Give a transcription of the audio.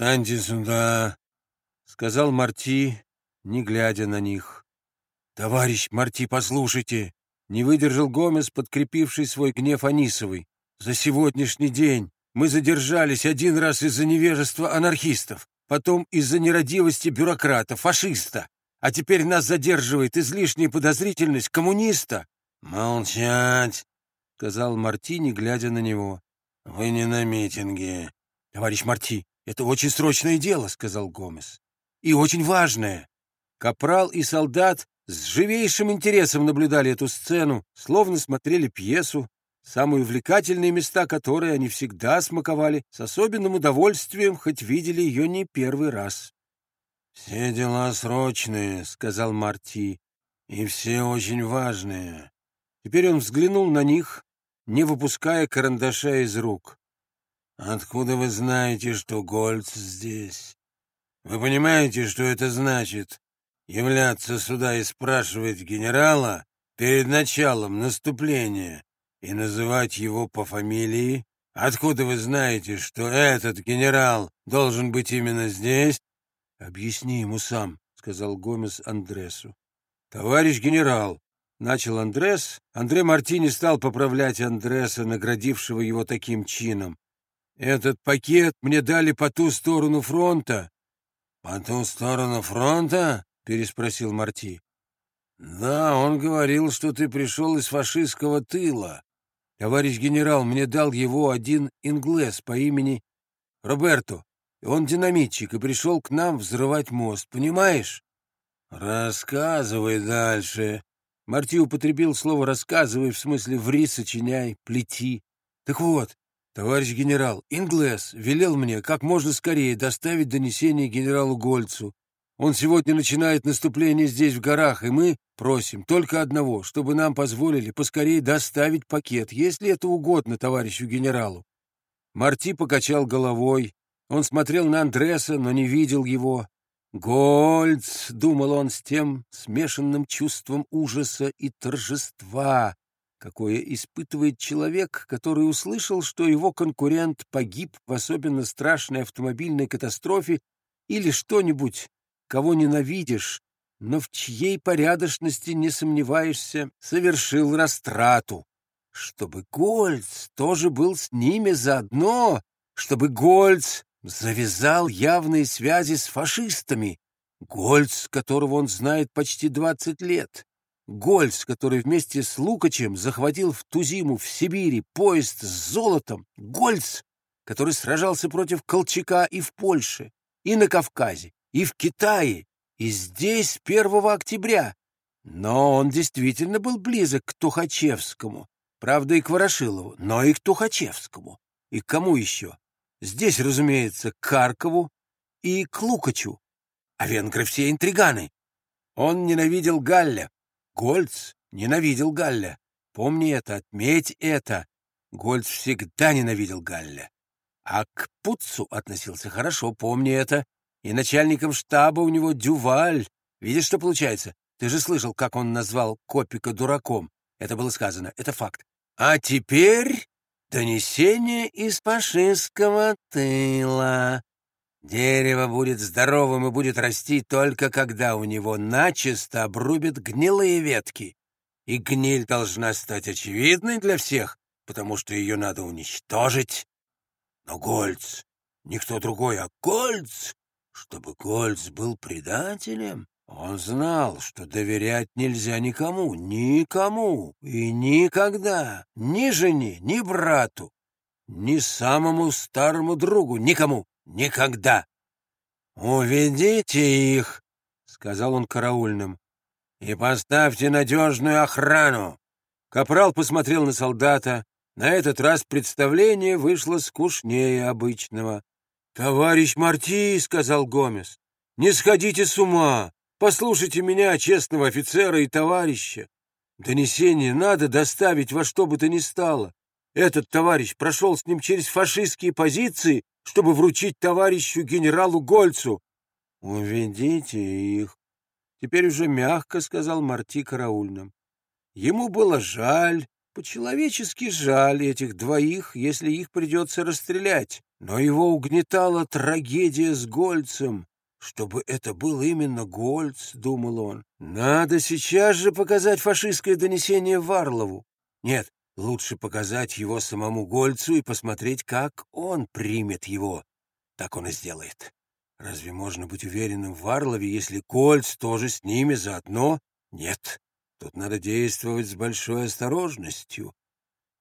«Встаньте сюда», — сказал Марти, не глядя на них. «Товарищ Марти, послушайте!» — не выдержал Гомес, подкрепивший свой гнев Анисовой. «За сегодняшний день мы задержались один раз из-за невежества анархистов, потом из-за нерадивости бюрократа, фашиста, а теперь нас задерживает излишняя подозрительность коммуниста». «Молчать!» — сказал Марти, не глядя на него. «Вы не на митинге». «Товарищ Марти, это очень срочное дело», — сказал Гомес. «И очень важное». Капрал и солдат с живейшим интересом наблюдали эту сцену, словно смотрели пьесу, самые увлекательные места которой они всегда смаковали с особенным удовольствием, хоть видели ее не первый раз. «Все дела срочные», — сказал Марти, — «и все очень важные». Теперь он взглянул на них, не выпуская карандаша из рук. «Откуда вы знаете, что Гольц здесь? Вы понимаете, что это значит? Являться сюда и спрашивать генерала перед началом наступления и называть его по фамилии? Откуда вы знаете, что этот генерал должен быть именно здесь?» «Объясни ему сам», — сказал Гомес Андресу. «Товарищ генерал», — начал Андрес, Андре Мартини стал поправлять Андреса, наградившего его таким чином. Этот пакет мне дали по ту сторону фронта. — По ту сторону фронта? — переспросил Марти. — Да, он говорил, что ты пришел из фашистского тыла. Товарищ генерал мне дал его один инглес по имени Роберто. Он динамитчик и пришел к нам взрывать мост, понимаешь? — Рассказывай дальше. Марти употребил слово «рассказывай» в смысле «ври, сочиняй, плети». Так вот, Товарищ генерал, Инглес велел мне как можно скорее доставить донесение генералу Гольцу. Он сегодня начинает наступление здесь, в горах, и мы просим только одного, чтобы нам позволили поскорее доставить пакет, если это угодно товарищу генералу. Марти покачал головой. Он смотрел на Андреса, но не видел его. «Гольц!» — думал он с тем смешанным чувством ужаса и торжества, какое испытывает человек, который услышал, что его конкурент погиб в особенно страшной автомобильной катастрофе или что-нибудь, кого ненавидишь, но в чьей порядочности не сомневаешься, совершил растрату. Чтобы Гольц тоже был с ними заодно, чтобы Гольц завязал явные связи с фашистами, Гольц, которого он знает почти двадцать лет, Гольц, который вместе с Лукачем захватил в Тузиму в Сибири поезд с золотом, Гольц, который сражался против Колчака и в Польше, и на Кавказе, и в Китае, и здесь 1 октября. Но он действительно был близок к Тухачевскому, правда, и к Ворошилову, но и к Тухачевскому. И к кому еще? Здесь, разумеется, к Каркову и к Лукачу. А венгры все интриганы. Он ненавидел Галля, Гольц ненавидел Галля. Помни это, отметь это. Гольц всегда ненавидел Галля. А к Пуцу относился хорошо, помни это. И начальником штаба у него Дюваль. Видишь, что получается? Ты же слышал, как он назвал Копика дураком. Это было сказано, это факт. А теперь донесение из фашистского тыла. Дерево будет здоровым и будет расти только когда у него начисто обрубят гнилые ветки. И гниль должна стать очевидной для всех, потому что ее надо уничтожить. Но Гольц, никто другой, а Гольц, чтобы Гольц был предателем, он знал, что доверять нельзя никому, никому и никогда, ни жене, ни брату, ни самому старому другу, никому. Никогда. «Уведите их», — сказал он караульным, — «и поставьте надежную охрану». Капрал посмотрел на солдата. На этот раз представление вышло скучнее обычного. «Товарищ Марти», — сказал Гомес, — «не сходите с ума. Послушайте меня, честного офицера и товарища. Донесение надо доставить во что бы то ни стало. Этот товарищ прошел с ним через фашистские позиции, чтобы вручить товарищу генералу Гольцу. — Уведите их. Теперь уже мягко сказал Марти караульным. Ему было жаль, по-человечески жаль этих двоих, если их придется расстрелять. Но его угнетала трагедия с Гольцем. Чтобы это был именно Гольц, думал он. Надо сейчас же показать фашистское донесение Варлову. Нет, лучше показать его самому Гольцу и посмотреть, как он примет его. Так он и сделает. Разве можно быть уверенным в Варлове, если Гольц тоже с ними заодно? Нет, тут надо действовать с большой осторожностью.